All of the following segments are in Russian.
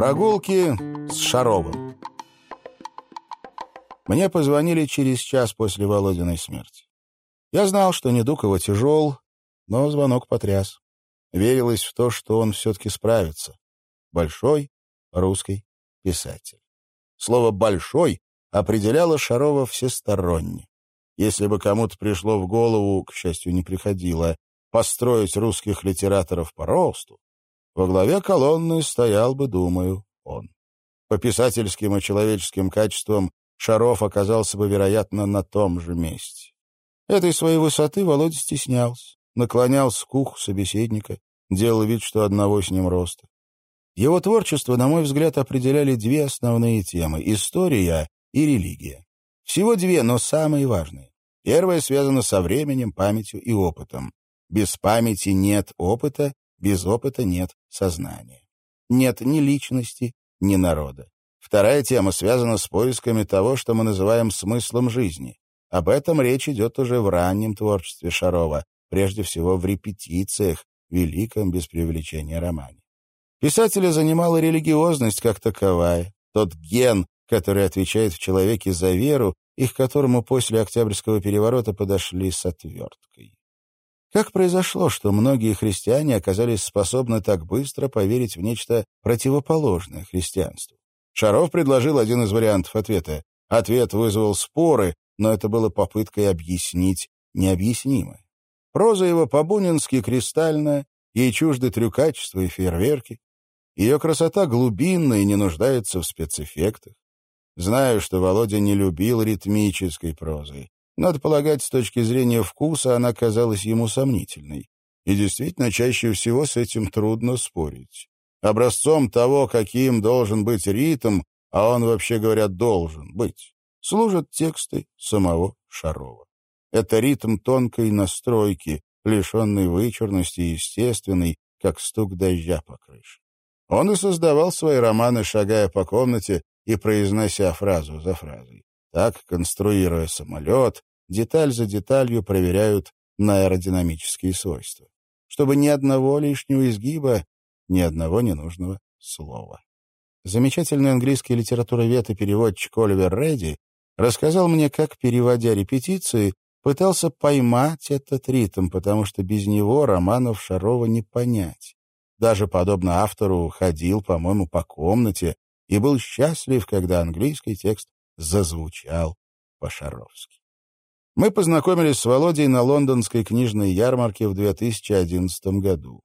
Прогулки с Шаровым. Мне позвонили через час после Володиной смерти. Я знал, что недуг его тяжел, но звонок потряс. Верилось в то, что он все-таки справится. Большой русский писатель. Слово «большой» определяло Шарова всесторонне. Если бы кому-то пришло в голову, к счастью, не приходило, построить русских литераторов по росту, во главе колонны стоял бы, думаю, он. По писательским и человеческим качествам Шаров оказался бы, вероятно, на том же месте. Этой своей высоты Володя стеснялся, наклонялся к уху собеседника, делал вид, что одного с ним роста. Его творчество, на мой взгляд, определяли две основные темы — история и религия. Всего две, но самые важные. Первая связана со временем, памятью и опытом. Без памяти нет опыта, без опыта нет сознания. Нет ни личности, ни народа. Вторая тема связана с поисками того, что мы называем смыслом жизни. Об этом речь идет уже в раннем творчестве Шарова, прежде всего в репетициях, великом без преувеличения романе. Писателя занимала религиозность как таковая, тот ген, который отвечает в человеке за веру и к которому после Октябрьского переворота подошли с отверткой. Как произошло, что многие христиане оказались способны так быстро поверить в нечто противоположное христианству? Шаров предложил один из вариантов ответа. Ответ вызвал споры, но это было попыткой объяснить необъяснимое. Проза его по-бунински кристальная, ей чужды трюкачества и фейерверки. Ее красота глубинна и не нуждается в спецэффектах. Знаю, что Володя не любил ритмической прозы. Надо полагать, с точки зрения вкуса она казалась ему сомнительной. И действительно, чаще всего с этим трудно спорить. Образцом того, каким должен быть ритм, а он, вообще говоря, должен быть, служат тексты самого Шарова. Это ритм тонкой настройки, лишенный вычурности и естественный, как стук дождя по крыше. Он и создавал свои романы, шагая по комнате и произнося фразу за фразой. Так, конструируя самолет, деталь за деталью проверяют на аэродинамические свойства, чтобы ни одного лишнего изгиба, ни одного ненужного слова. Замечательный английский литературовед и переводчик Оливер Редди рассказал мне, как, переводя репетиции, пытался поймать этот ритм, потому что без него романов Шарова не понять. Даже, подобно автору, ходил, по-моему, по комнате и был счастлив, когда английский текст зазвучал по-шаровски. Мы познакомились с Володей на лондонской книжной ярмарке в 2011 году.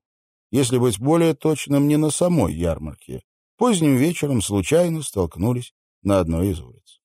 Если быть более точным, не на самой ярмарке. Поздним вечером случайно столкнулись на одной из улиц.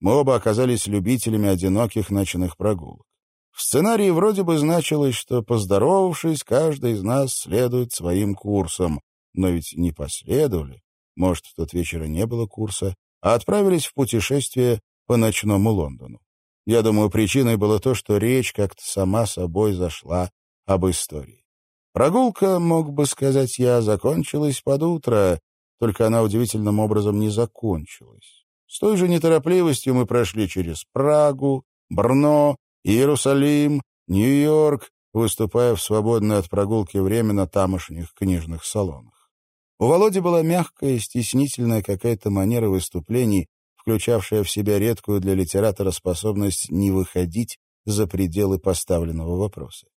Мы оба оказались любителями одиноких ночных прогулок. В сценарии вроде бы значилось, что, поздоровавшись, каждый из нас следует своим курсом, но ведь не последовали. Может, в тот вечер и не было курса, а отправились в путешествие по ночному Лондону. Я думаю, причиной было то, что речь как-то сама собой зашла об истории. Прогулка, мог бы сказать я, закончилась под утро, только она удивительным образом не закончилась. С той же неторопливостью мы прошли через Прагу, Брно, Иерусалим, Нью-Йорк, выступая в свободное от прогулки время на тамошних книжных салонах. У Володи была мягкая, стеснительная какая-то манера выступлений, включавшая в себя редкую для литератора способность не выходить за пределы поставленного вопроса.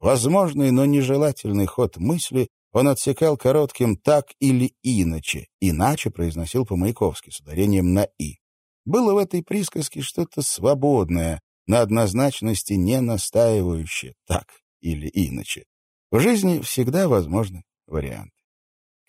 Возможный, но нежелательный ход мысли он отсекал коротким «так» или «иначе», иначе произносил по-маяковски с ударением на «и». Было в этой присказке что-то свободное, на однозначности не настаивающее «так» или «иначе». В жизни всегда возможны варианты.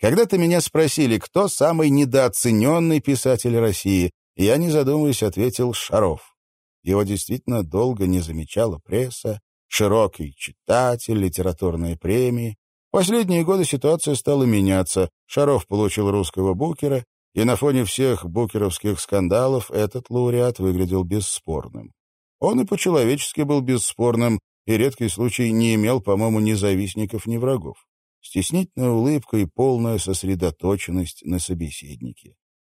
Когда-то меня спросили, кто самый недооцененный писатель России, я, не задумываясь, ответил Шаров. Его действительно долго не замечала пресса, широкий читатель, литературные премии. В последние годы ситуация стала меняться. Шаров получил русского букера, и на фоне всех букеровских скандалов этот лауреат выглядел бесспорным. Он и по-человечески был бесспорным, и редкий случай не имел, по-моему, ни завистников, ни врагов. Стеснительная улыбка и полная сосредоточенность на собеседнике.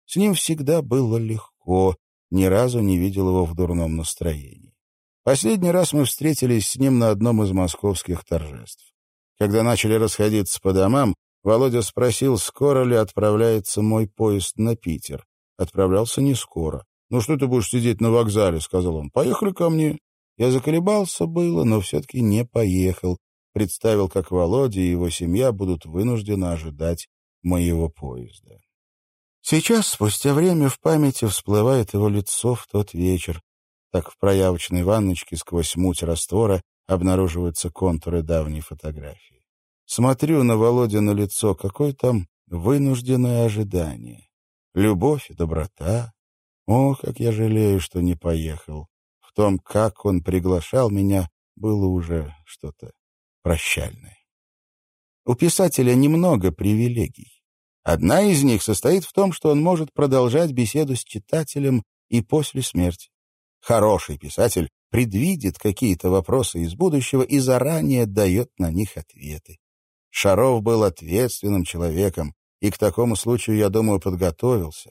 С ним всегда было легко, ни разу не видел его в дурном настроении. Последний раз мы встретились с ним на одном из московских торжеств. Когда начали расходиться по домам, Володя спросил, скоро ли отправляется мой поезд на Питер. Отправлялся не скоро. «Ну что ты будешь сидеть на вокзале?» — сказал он. «Поехали ко мне». Я заколебался было, но все-таки не поехал. Представил, как Володя и его семья будут вынуждены ожидать моего поезда. Сейчас, спустя время, в памяти всплывает его лицо в тот вечер. Так в проявочной ванночке сквозь муть раствора обнаруживаются контуры давней фотографии. Смотрю на Володя лицо, какое там вынужденное ожидание. Любовь и доброта. О, как я жалею, что не поехал. В том, как он приглашал меня, было уже что-то прощальное. У писателя немного привилегий. Одна из них состоит в том, что он может продолжать беседу с читателем и после смерти. Хороший писатель предвидит какие-то вопросы из будущего и заранее дает на них ответы. Шаров был ответственным человеком, и к такому случаю, я думаю, подготовился.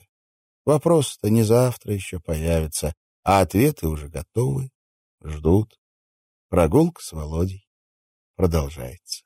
Вопрос-то не завтра еще появится, а ответы уже готовы, ждут. Прогулка с Володей продолжается.